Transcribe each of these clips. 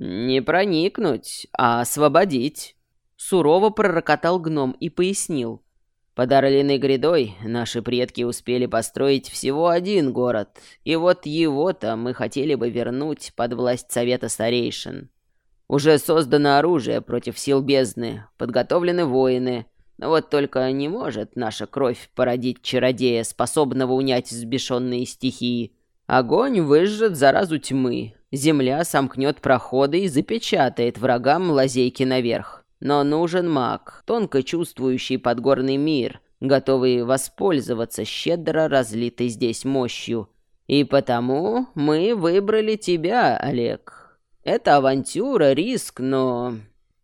«Не проникнуть, а освободить», — сурово пророкотал гном и пояснил. «Под Орлиной грядой наши предки успели построить всего один город, и вот его-то мы хотели бы вернуть под власть Совета Старейшин. Уже создано оружие против сил бездны, подготовлены воины, но вот только не может наша кровь породить чародея, способного унять взбешенные стихии. Огонь выжжет заразу тьмы, земля сомкнет проходы и запечатает врагам лазейки наверх. Но нужен маг, тонко чувствующий подгорный мир, готовый воспользоваться щедро разлитой здесь мощью. И потому мы выбрали тебя, Олег. Это авантюра, риск, но...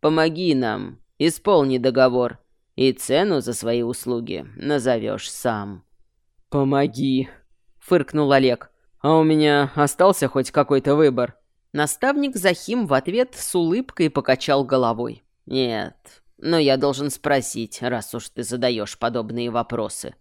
Помоги нам, исполни договор, и цену за свои услуги назовешь сам». «Помоги», — фыркнул Олег. «А у меня остался хоть какой-то выбор?» Наставник Захим в ответ с улыбкой покачал головой. «Нет, но я должен спросить, раз уж ты задаешь подобные вопросы».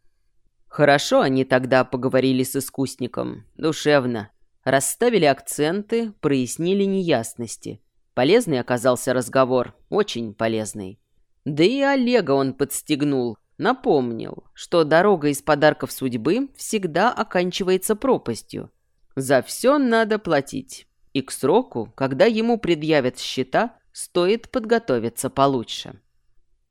Хорошо они тогда поговорили с искусником, душевно, Расставили акценты, прояснили неясности. Полезный оказался разговор, очень полезный. Да и Олега он подстегнул, напомнил, что дорога из подарков судьбы всегда оканчивается пропастью. За все надо платить. И к сроку, когда ему предъявят счета, стоит подготовиться получше.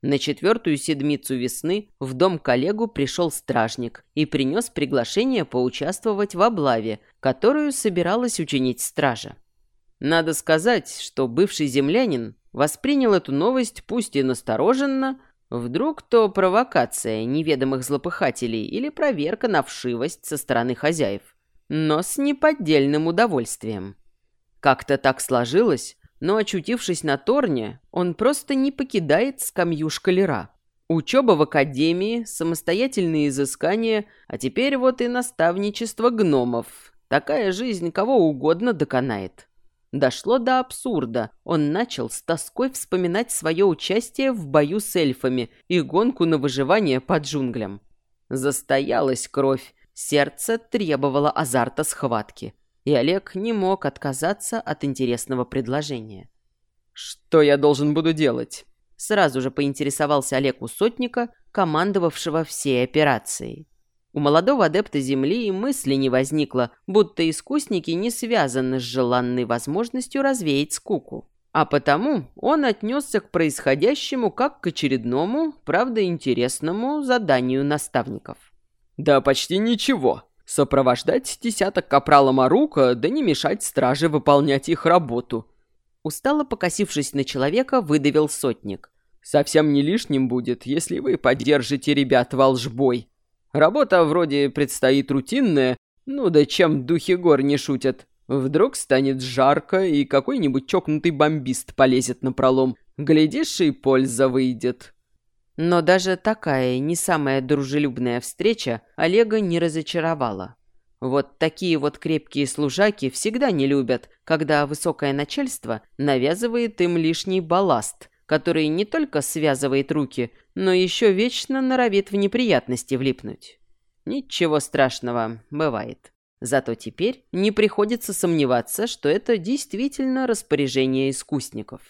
На четвертую седмицу весны в дом коллегу пришел стражник и принес приглашение поучаствовать в облаве, которую собиралась учинить стража. Надо сказать, что бывший землянин воспринял эту новость пусть и настороженно, вдруг то провокация неведомых злопыхателей или проверка на вшивость со стороны хозяев, но с неподдельным удовольствием. Как-то так сложилось, но, очутившись на Торне, он просто не покидает скамью шкалера. Учеба в академии, самостоятельные изыскания, а теперь вот и наставничество гномов. Такая жизнь кого угодно доконает. Дошло до абсурда. Он начал с тоской вспоминать свое участие в бою с эльфами и гонку на выживание по джунглям. Застоялась кровь, сердце требовало азарта схватки и Олег не мог отказаться от интересного предложения. «Что я должен буду делать?» Сразу же поинтересовался Олег у сотника, командовавшего всей операцией. У молодого адепта Земли и мысли не возникло, будто искусники не связаны с желанной возможностью развеять скуку. А потому он отнесся к происходящему как к очередному, правда интересному заданию наставников. «Да почти ничего», Сопровождать десяток капрала Марука, да не мешать страже выполнять их работу. Устало покосившись на человека, выдавил сотник. Совсем не лишним будет, если вы поддержите ребят волжбой. Работа вроде предстоит рутинная, ну да чем духи гор не шутят. Вдруг станет жарко, и какой-нибудь чокнутый бомбист полезет на пролом. Глядишь, и польза выйдет. Но даже такая не самая дружелюбная встреча Олега не разочаровала. Вот такие вот крепкие служаки всегда не любят, когда высокое начальство навязывает им лишний балласт, который не только связывает руки, но еще вечно норовит в неприятности влипнуть. Ничего страшного, бывает. Зато теперь не приходится сомневаться, что это действительно распоряжение искусников.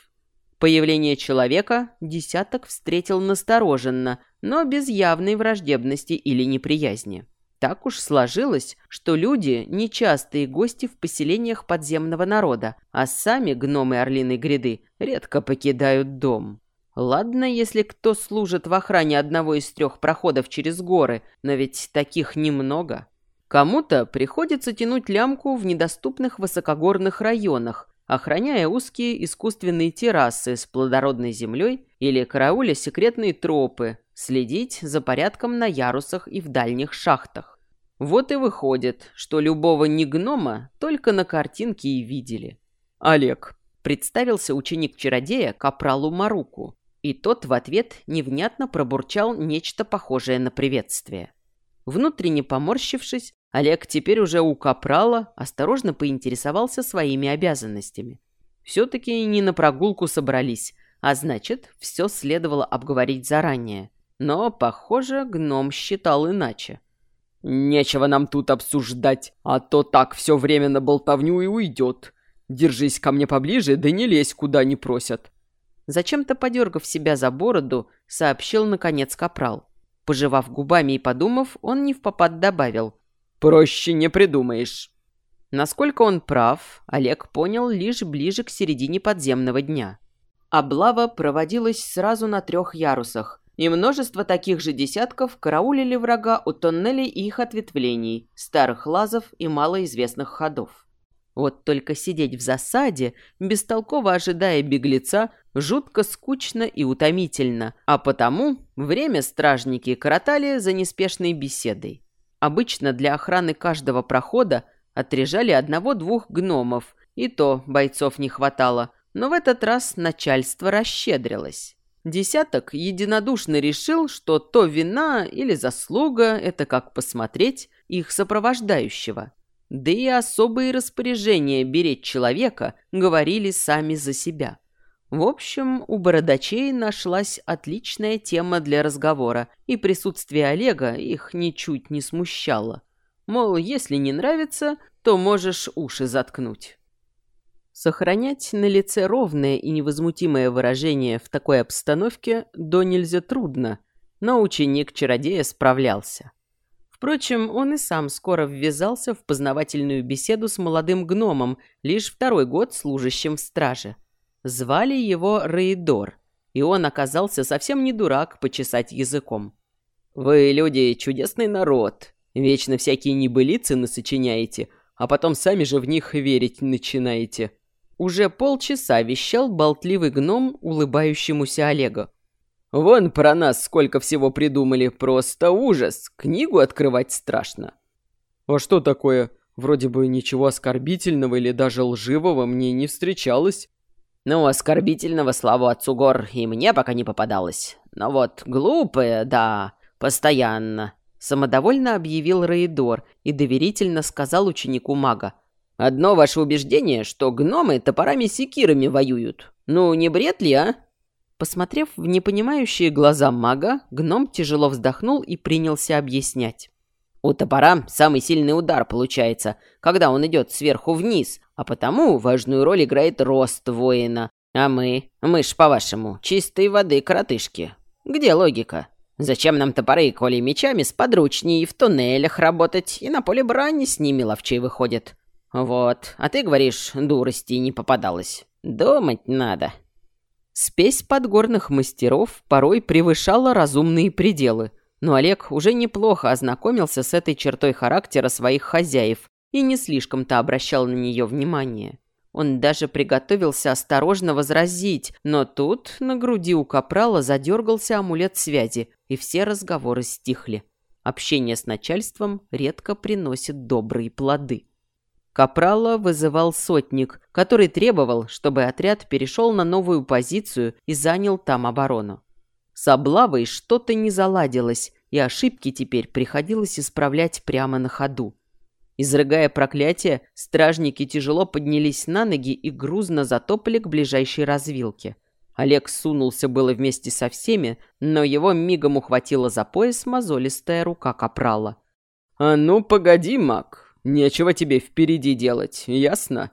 Появление человека десяток встретил настороженно, но без явной враждебности или неприязни. Так уж сложилось, что люди – нечастые гости в поселениях подземного народа, а сами гномы Орлиной гряды редко покидают дом. Ладно, если кто служит в охране одного из трех проходов через горы, но ведь таких немного. Кому-то приходится тянуть лямку в недоступных высокогорных районах, охраняя узкие искусственные террасы с плодородной землей или карауля секретные тропы, следить за порядком на ярусах и в дальних шахтах. Вот и выходит, что любого не гнома только на картинке и видели. «Олег», — представился ученик-чародея Капралу Маруку, и тот в ответ невнятно пробурчал нечто похожее на приветствие. Внутренне поморщившись, Олег теперь уже у Капрала осторожно поинтересовался своими обязанностями. Все-таки не на прогулку собрались, а значит, все следовало обговорить заранее. Но, похоже, гном считал иначе. «Нечего нам тут обсуждать, а то так все время на болтовню и уйдет. Держись ко мне поближе, да не лезь, куда не просят». Зачем-то подергав себя за бороду, сообщил, наконец, капрал. Пожевав губами и подумав, он не в попад добавил. «Проще не придумаешь». Насколько он прав, Олег понял лишь ближе к середине подземного дня. Облава проводилась сразу на трех ярусах, и множество таких же десятков караулили врага у тоннелей и их ответвлений, старых лазов и малоизвестных ходов. Вот только сидеть в засаде, бестолково ожидая беглеца, жутко скучно и утомительно, а потому время стражники коротали за неспешной беседой. Обычно для охраны каждого прохода отрежали одного-двух гномов, и то бойцов не хватало, но в этот раз начальство расщедрилось. Десяток единодушно решил, что то вина или заслуга, это как посмотреть, их сопровождающего – да и особые распоряжения беречь человека говорили сами за себя. В общем, у бородачей нашлась отличная тема для разговора, и присутствие Олега их ничуть не смущало. Мол, если не нравится, то можешь уши заткнуть. Сохранять на лице ровное и невозмутимое выражение в такой обстановке до нельзя трудно, но ученик-чародея справлялся. Впрочем, он и сам скоро ввязался в познавательную беседу с молодым гномом, лишь второй год служащим в страже. Звали его Рейдор, и он оказался совсем не дурак почесать языком. «Вы, люди, чудесный народ. Вечно всякие небылицы насочиняете, а потом сами же в них верить начинаете». Уже полчаса вещал болтливый гном улыбающемуся Олегу. Вон про нас сколько всего придумали, просто ужас. Книгу открывать страшно. А что такое? Вроде бы ничего оскорбительного или даже лживого мне не встречалось. Ну, оскорбительного, славу отцу гор, и мне пока не попадалось. Но вот глупое, да, постоянно. Самодовольно объявил Раидор и доверительно сказал ученику мага. «Одно ваше убеждение, что гномы топорами-секирами воюют. Ну, не бред ли, а?» Посмотрев в непонимающие глаза мага, гном тяжело вздохнул и принялся объяснять. У топора самый сильный удар получается, когда он идет сверху вниз, а потому важную роль играет рост воина. А мы, мы ж, по-вашему, чистой воды коротышки. Где логика? Зачем нам топоры, коли мечами сподручнее и в туннелях работать, и на поле брани с ними ловчей выходит? Вот, а ты говоришь, дурости не попадалось. Думать надо. Спесь подгорных мастеров порой превышала разумные пределы, но Олег уже неплохо ознакомился с этой чертой характера своих хозяев и не слишком-то обращал на нее внимание. Он даже приготовился осторожно возразить, но тут на груди у капрала задергался амулет связи, и все разговоры стихли. Общение с начальством редко приносит добрые плоды. Капрала вызывал сотник, который требовал, чтобы отряд перешел на новую позицию и занял там оборону. С облавой что-то не заладилось, и ошибки теперь приходилось исправлять прямо на ходу. Изрыгая проклятие, стражники тяжело поднялись на ноги и грузно затопали к ближайшей развилке. Олег сунулся было вместе со всеми, но его мигом ухватила за пояс мозолистая рука капрала. «А ну, погоди, маг, Нечего тебе впереди делать, ясно?»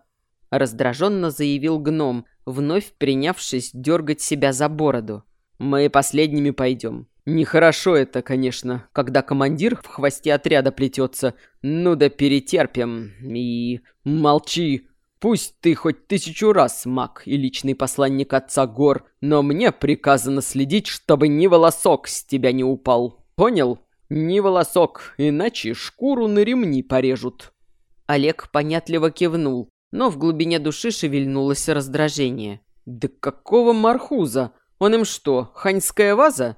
Раздраженно заявил гном, вновь принявшись дергать себя за бороду. «Мы последними пойдем. Нехорошо это, конечно, когда командир в хвосте отряда плетется. Ну да перетерпим. И... молчи. Пусть ты хоть тысячу раз маг и личный посланник отца гор, но мне приказано следить, чтобы ни волосок с тебя не упал. Понял?» «Ни волосок, иначе шкуру на ремни порежут». Олег понятливо кивнул, но в глубине души шевельнулось раздражение. «Да какого мархуза? Он им что, ханьская ваза?»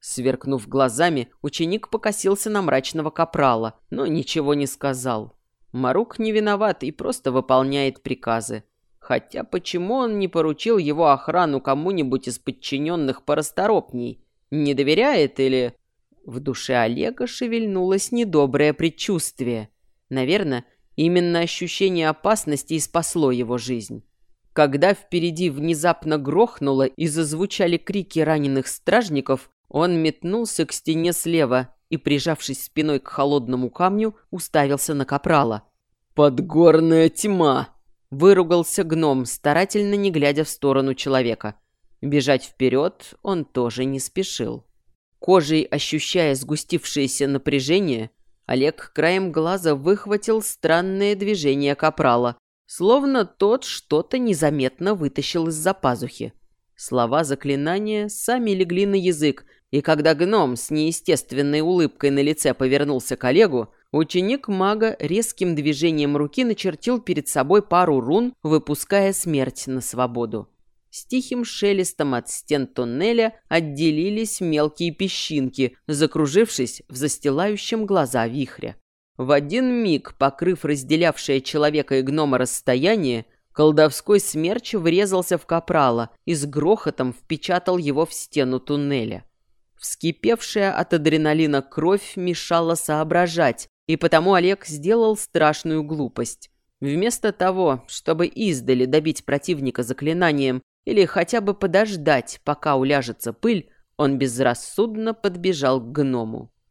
Сверкнув глазами, ученик покосился на мрачного капрала, но ничего не сказал. Марук не виноват и просто выполняет приказы. Хотя почему он не поручил его охрану кому-нибудь из подчиненных порасторопней? Не доверяет или... В душе Олега шевельнулось недоброе предчувствие. Наверное, именно ощущение опасности и спасло его жизнь. Когда впереди внезапно грохнуло и зазвучали крики раненых стражников, он метнулся к стене слева и, прижавшись спиной к холодному камню, уставился на капрала. «Подгорная тьма!» — Выругался гном, старательно не глядя в сторону человека. Бежать вперед он тоже не спешил. Кожей ощущая сгустившееся напряжение, Олег краем глаза выхватил странное движение капрала, словно тот что-то незаметно вытащил из-за пазухи. Слова заклинания сами легли на язык, и когда гном с неестественной улыбкой на лице повернулся к Олегу, ученик мага резким движением руки начертил перед собой пару рун, выпуская смерть на свободу. С тихим шелестом от стен туннеля отделились мелкие песчинки, закружившись в застилающем глаза вихре. В один миг, покрыв разделявшее человека и гнома расстояние, колдовской смерч врезался в капрала и с грохотом впечатал его в стену туннеля. Вскипевшая от адреналина кровь мешала соображать, и потому Олег сделал страшную глупость. Вместо того, чтобы издали добить противника заклинанием или хотя бы подождать, пока уляжется пыль, он безрассудно подбежал к гному.